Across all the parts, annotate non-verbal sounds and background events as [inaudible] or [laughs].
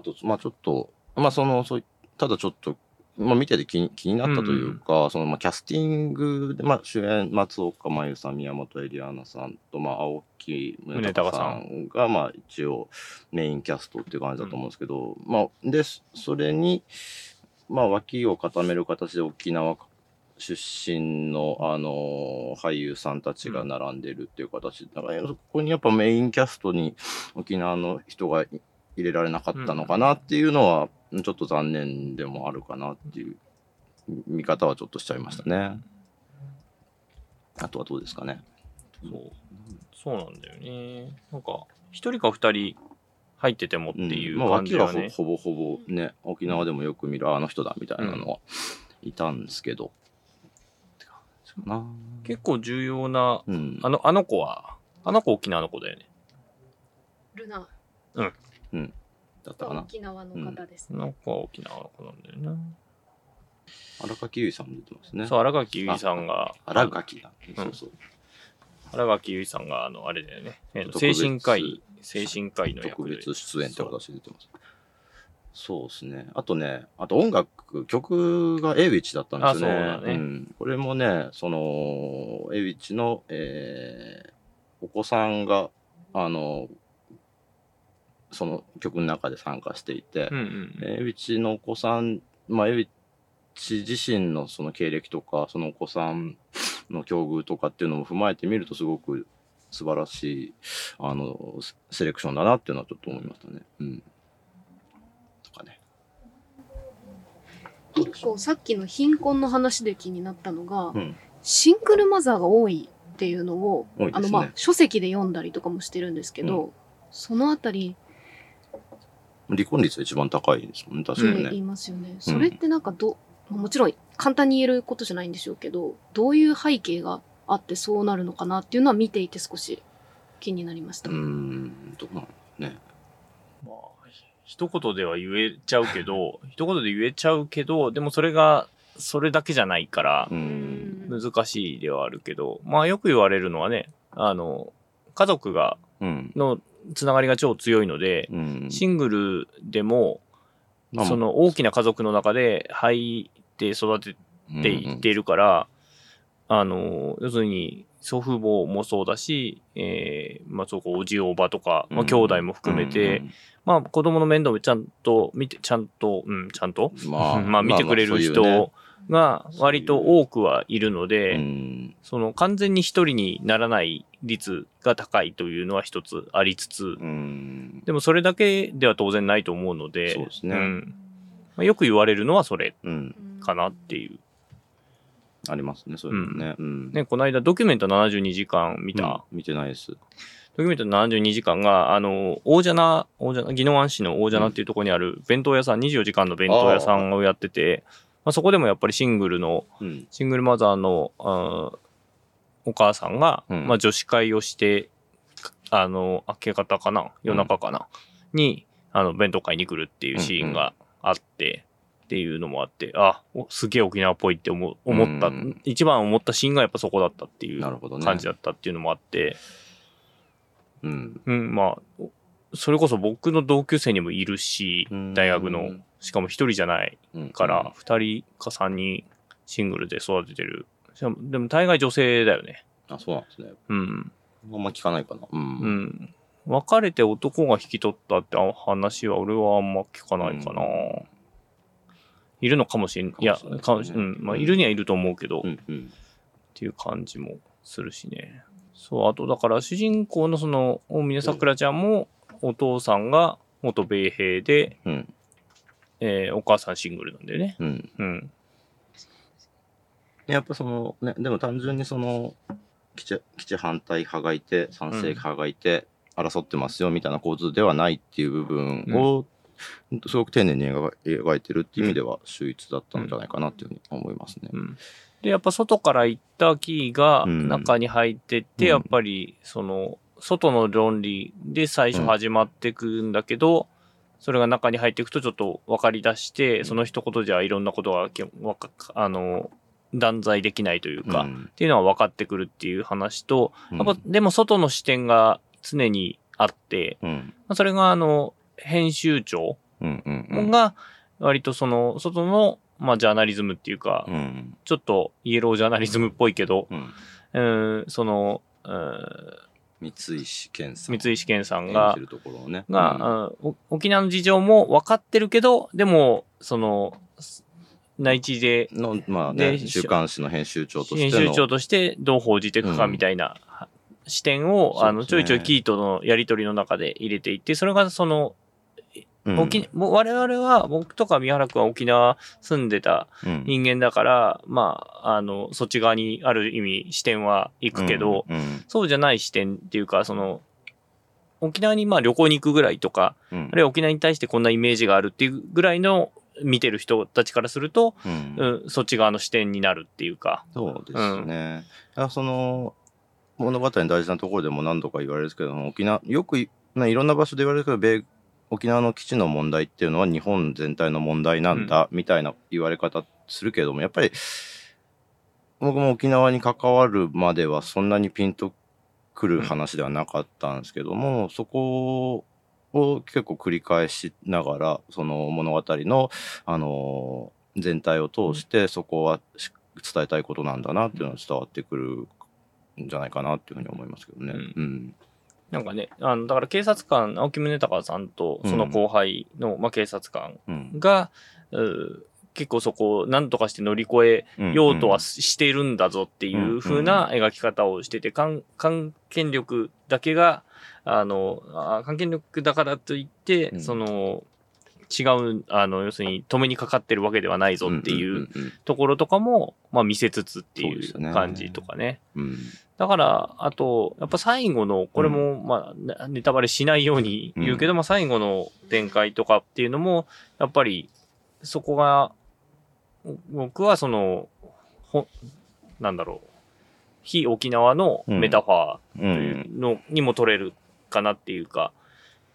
あと、まあちょっと、まあその、そういただちょっと、まあ見てて気に気になったというか、その、まあキャスティングで、まあ主演、松岡真優さん、宮本エリアナさんと、まあ青木宗隆さんが、まあ一応メインキャストっていう感じだと思うんですけど、まあ、で、それに、まあ脇を固める形で沖縄出身の、あの俳優さんたちが並んでるっていう形だから、そこにやっぱメインキャストに沖縄の人が入れられなかったのかなっていうのは、ちょっと残念でもあるかなっていう見方はちょっとしちゃいましたね。あとはどうですかね。そう。そうなんだよね。なんか、一人か二人入っててもっていうまあ、感じ脇ははね。ほほぼほぼね、沖縄でもよく見るあの人だみたいなのはいたんですけど。な。結構重要な、うん。あの、あの子は、あの子沖縄の子だよね。ルナだったかな。沖縄の方ですね。あの子は沖縄の子なんだよな。荒垣結衣さんも出てますね。そう、荒垣結衣さんが、荒垣だ。うんそうそう。荒垣結衣さんが、あの、あれだよね。えー精神科医、精神科医の特役で。別出演って形で出てます。そうですね。あとね、あと音楽、曲がエイウィッチだったんですよね。あそうだねん。これもね、その、エイウィッチの、えーお子さんが、あの、その曲の中で参加していて、うんうんうん。エイウィッチのお子さん、まあ、エイウィッチ自身のその経歴とか、そのお子さんの境遇とかっていうのも踏まえてみると、すごく素晴らしい、あの、セセレクションだなっていうのはちょっと思いましたね。うん。とかね。一個さっきの貧困の話で気になったのが、うん。シングルマザーが多いっていうのを、ねあのまあ書籍で読んだりとかもしてるんですけど、そのあたり離婚率が一番高いですもんね、確かにね。で言いますよね。それってなんかど、もちろん簡単に言えることじゃないんでしょうけど、どういう背景があってそうなるのかなっていうのは見ていて少し気になりました。うーん、どうなのね。まあ、一言では言えちゃうけど、一言で言えちゃうけど、でもそれが、それだけじゃないからう、。うんん難しいではあるけど、まあよく言われるのはね、あの、家族が、うん。のつながりが超強いので、うん。シングルでも、まあその大きな家族の中で入って育てていっているから、あの、要するに祖父母もそうだし、えー、まあそうか、おじおばとか、まあ兄弟も含めて、、まあ子供の面倒をちゃんと見て、ちゃんと、うん、ちゃんと、うん [laughs] まあ、まあ見てくれる人が割と多くはいるので、うん。その完全に一人にならない率が高いというのは一つありつつ、うん。でもそれだけでは当然ないと思うので、そうですねんまあ、よく言われるのはそれうん。かなっていう。ありますね、そういうのね。うん。ね、この間ドキュメント72時間見た、うん見てないです。ドキュメント72時間が、あの、大蛇名、大蛇名、宜野湾市の大蛇名っていうところにある弁当屋さん、24時間の弁当屋さんをやってて、まあ、そこでもやっぱりシングルの、うん。シングルマザーの、あーお母さんが、うんまあ女子会をして、あの、明け方かな夜中かな、に、あの、弁当会に来るっていうシーンがあって、っていうのもあって、あ、おすげえ沖縄っぽいって思う思った、うん一番思ったシーンがやっぱそこだったっていう。感じだったっていうのもあって、うん。うん、まあ、おそれこそ僕の同級生にもいるしうん、大学の、しかも一人じゃないうんから、二人か三人シングルで育ててる。でも大概女性だよね。あ、そうなんですね。うん。あんま聞かないかな。う。うんん。別れて男が引き取ったって話は俺はあんま聞かないかな。うんいるのかもしれん。いや、かかもしれないうん。まあ、いるにはいると思うけど、っうん。うん。ていう感じもするしね。そう、あとだから主人公のその、大峰さくらちゃんも、お父さんが元米兵で、うん。えーお母さんシングルなんだよね。うん。うん。やっぱそのね、でも単純にその、基地、基地反対派がいて、賛成派がいて、争ってますよみたいな構図ではないっていう部分を、すごく丁寧に描描いてるっていう意味では秀逸だったんじゃないかなっていうふうに思いますね。うん。で、やっぱ外から行ったキーがうん。中に入ってって、うん。やっぱり、その、外の論理で最初始まってくんだけど、それが中に入っていくとちょっと分かり出して、その一言じゃいろんなことがあの、断罪できないというか、うん。っていうのは分かってくるっていう話と、うん。やっぱでも外の視点が常にあって、うん。まあそれがあの、編集長うんうんうん。が割とその外の、まあ、ジャーナリズムっていうか、うんちょっとイエロージャーナリズムっぽいけど、うん。うん、その、うん三石健さん。三石健さん演が沖縄の事情も分かってるけど、でも、その、内地でのまあねで週刊誌の編集長として編の集長としてどう報じていくかみたいな視点を、あの、ちょいちょいキーとのやりとりの中で入れていって、それがその、うん。沖もう我々は、僕とか宮原君は沖縄住んでたうん。人間だから、まあ、あの、そっち側にある意味視点は行くけど、うんうん。そうじゃない視点っていうか、その、沖縄にまあ旅行に行くぐらいとか、うん。あるいは沖縄に対してこんなイメージがあるっていうぐらいの見てる人たちからすると、うん。うん、そっち側の視点になるっていうか。そうですね。だからその物語の大事なところでも何度か言われるんですけども沖縄よくい,、ね、いろんな場所で言われるけど米沖縄の基地の問題っていうのは日本全体の問題なんだ、みたいな言われ方するけどもやっぱり僕も沖縄に関わるまではそんなにピンとくる話ではなかったんですけども、そこを結構繰り返しながらその物語のあの全体を通してそこはし伝えたいことなんだなっていうのが伝わってくるんじゃないかなっていうふうに思いますけどね。うん。うんなんかね、あの、だから警察官、青木宗隆さんとその後輩の、まあ、警察官うん。が、うー結構そこを何とかして乗り越えようとはししているんだぞっていう風な描き方をしてて、関関係力だけが、あの、あ関係力だからといって、うん。その、違う、あの、要するに止めにかかってるわけではないぞっていうんんところとかも、まあ見せつつっていそう感じとかね。うん。うんだから、あと、やっぱ最後の、これも、まあ、ネネタバレしないように言うけど、まあ最後の展開とかっていうのも、やっぱり、そこが、僕はその、ほ、なんだろう、非沖縄のメタファーのにも取れるかなっていうか、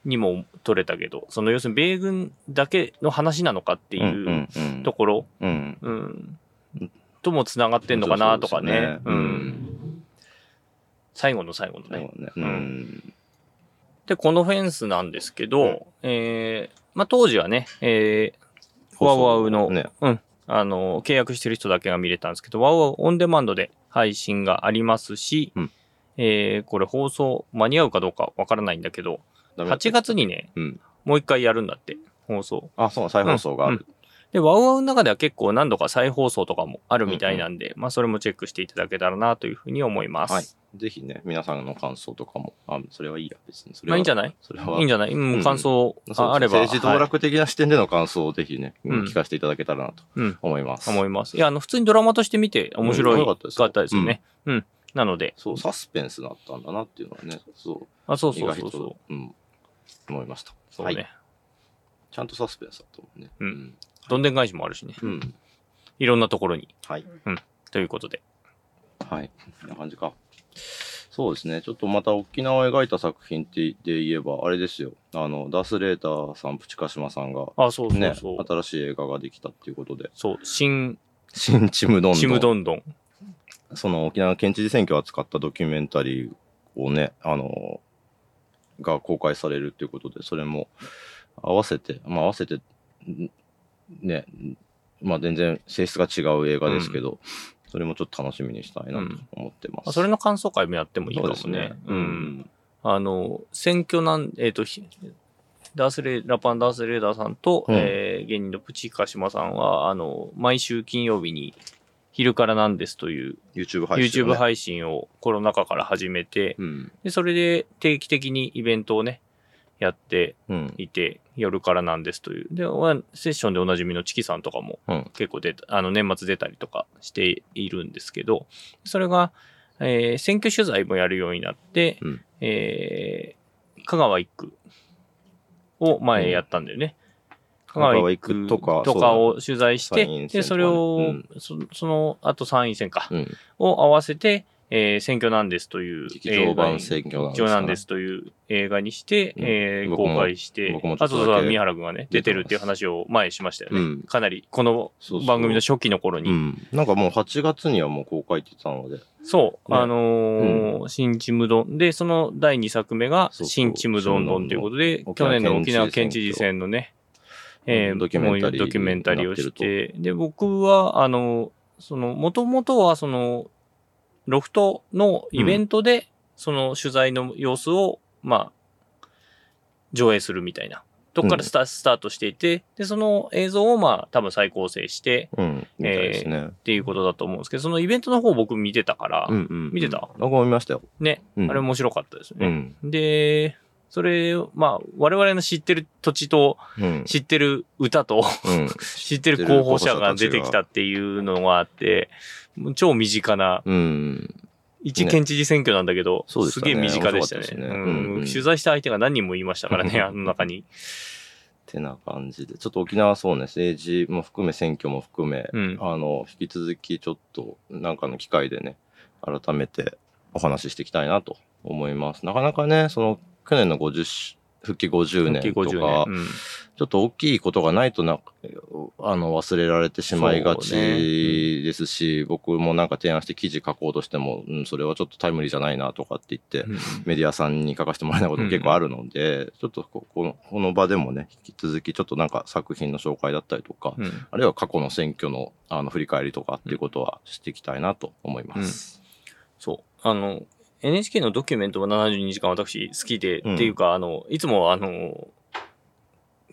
にも取れたけど、その要するに米軍だけの話なのかっていうところ、うん。うん、ともつながってんのかなとかね。そうん。最後の最後のね。ね。うん。で、このフェンスなんですけど、えー、まあ、当時はね、えー、ワウワウの、ね。うん、あの、契約してる人だけが見れたんですけど、ワウワウオンデマンドで配信がありますし、うん。えー、これ放送間に合うかどうかわからないんだけど、8ダメだった。月にね、うん。もう一回やるんだって、放送。あそう再放送がある、で、ワウワウの中では結構何度か再放送とかもあるみたいなんで、まあそれもチェックしていただけたらなというふうに思います。はい。ぜひね皆さんの感想とかもあそれはいいや別に。それはまあいいんじゃない？それは。いいんじゃない？うん、うん。感想そうああれば。政治道楽的な視点での感想をぜひね、うん聞かせていただけたらなとうん。思います。思います。いや、あの、普通にドラマとして見て面白いうんよかったですよ。かったですよね。うん。なので、そう、サスペンスだったんだなっていうのはね、そう、あ、そうそうそうそう。うん、思いました。そうね、はいちゃんとサスペンスだと思うね。うんどんでん返しもあるしね。うん。うん。いろんなところに。はい。ということで。はい。こんな感じか。そうですね。ちょっとまた沖縄を描いた作品ってで言えば、あれですよ。あの、ダース・レーターさん、プチカシマさんが、あ、そうそうね。新しい映画ができたっていうことで、そう、新、新チムドンドン。ちむどんどん。その沖縄県知事選挙を扱ったドキュメンタリーをね、あの、が公開されるということで、それも合わせて、まあ合わせて、んね、まあ全然性質が違う映画ですけど、それもちょっと楽しみにしたいなと思ってます。あそれの感想会もやってもいいかもねそうですね。。うん。あの、選挙なん、えっ、と、ひダースレイ、ラパンダースレーダーさんと、うんえー芸人のプチカシマさんは、あの、毎週金曜日に、昼からなんですという YouTube 配信、YouTube 配信をコロナ禍から始めて、うん。で、それで定期的にイベントをね、やってうん。いて、夜からなんですという。で、セッションでおなじみのチキさんとかもうん。結構出た、あの、年末出たりとかしているんですけど、それが、えー選挙取材もやるようになって、うんえー香川一区を前やったんだよね。香川一区とかとかを取材して、で、それを、うんそその後参院選か、うん。を合わせて、えー選挙なんですという劇場版選挙なんですかね。劇場なんですという映画にして、うん。えー公開してあとは宮原君がね出てるっていう話を前にしましたよね、うん。かなりこの番組の初期の頃に。うん。なんかもう8月にはもう公開って言ってたので。そう、ね。あのー新ちむどん。で、その第2作目が、新ちむどんどんということで、去年の沖縄県知事選のね、えードキュメンタリードキュメンタリーをして、で、僕は、あの、その、もともとは、その、ロフトのイベントで、その取材の様子を、まあ、上映するみたいな。とこからスタ,、スタートしていて、で、その映像を、まあ、多分再構成して、うん。みたいですね。っていうことだと思うんですけど、そのイベントの方僕見てたから、うんうん。見てた？僕も見ましたよ。ね、うんあれ面白かったですね。うん。で、それ、まあ、我々の知ってる土地と、うん。知ってる歌と、うん。[laughs] 知ってる候補者が出てきたっていうのがあって、超身近な、うん。一県知事選挙なんだけど、ねすげえ身近でしたね取材した相手が何人もいましたからね、あの中に。てな感じで。ちょっと沖縄そうね、政治も含め、選挙も含め、うんあの、引き続きちょっと、なんかの機会でね、改めてお話ししていきたいなと思います。なかなかね、その、去年の50し、復帰50年と50か、年。うんちょっと大きいことがないとな、あの、忘れられてしまいがちですし、僕もなんか提案して記事書こうとしても、うん、それはちょっとタイムリーじゃないなとかって言って、うんメディアさんに書かせてもらえないことも結構あるので、ちょっとここのこの場でもね、引き続きちょっとなんか作品の紹介だったりとか、うんあるいは過去の選挙のあの振り返りとかっていうことはしていきたいなと思います。そう。あの、NHK のドキュメントは72時間私好きで、うんっていうか、あの、いつもあの、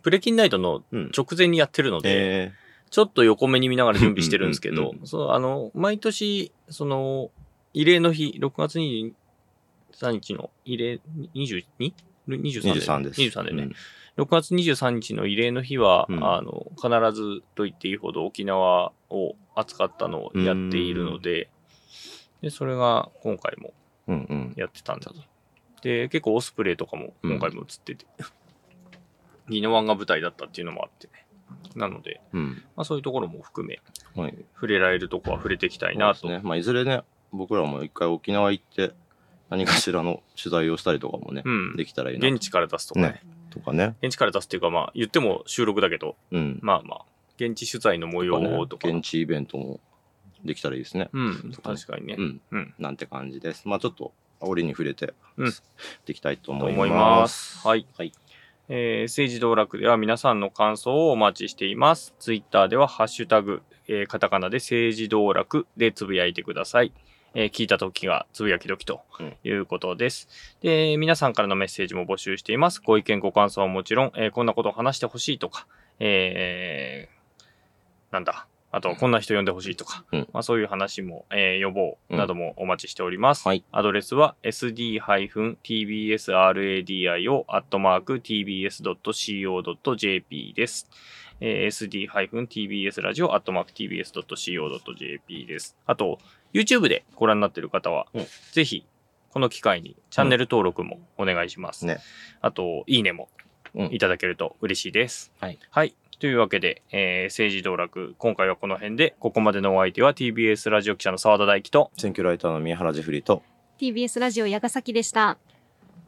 プレキンナイトのうん。直前にやってるので、えちょっと横目に見ながら準備してるんですけどうんうんう、そう、あの、毎年、その、慰霊の日、6月23日の慰霊、22?23 ー、23です。23でね。6月23日の慰霊の日は、うんあの、必ずと言っていいほど沖縄を扱ったのをやっているので、で、それが今回もうん。うんうん。やってたんだと。で、結構オスプレイとかも今回も映ってて、[laughs] 宜野湾が舞台だったっていうのもあってね。なので、うん。まあそういうところも含め、はい。触れられるとこは触れていきたいなと。ね。まあ、いずれね、僕らも一回沖縄行って、何かしらの取材をしたりとかもね、うん。できたらいいな現地から出すとかねねとかね。現地から出すっていうか、まあ言っても収録だけど、うん。まあまあ、現地取材の模様とか。ね現地イベントもできたらいいですね。うん、確かにね。うん。うん。なんて感じです。まあちょっと、折に触れて、うんできたいとと思い思いま。ますす。はい。はい。えー政治道楽では皆さんの感想をお待ちしています。ツイッターではハッシュタグ、えーカタカナで政治道楽でつぶやいてください。えー聞いた時がつぶやき時ということです。で、皆さんからのメッセージも募集しています。ご意見、ご感想はもちろん、えーこんなことを話してほしいとか、えーなんだ、あと、こんな人呼んでほしいとか、うんまあそういう話も、えー予防などもお待ちしております。はい。アドレスは sd-tbsradio アットマーク tbs.co.jp です。えー sd-tbs ラジオアットマーク tbs.co.jp です。あと、YouTube でご覧になっている方は、うんぜひ、この機会にチャンネル登録もお願いします。ね。あと、いいねもうんいただけると嬉しいです。はい。はい。というわけで、えー政治道楽、今回はこの辺で、ここまでのお相手は TBS ラジオ記者の澤田大樹と、選挙ライターの宮原ジフリと、TBS ラジオ矢ヶ崎でした。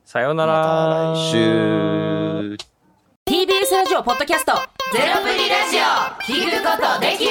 さようなら。また来週。TBS ラジオポッドキャストゼロプリラジオ聞くことできる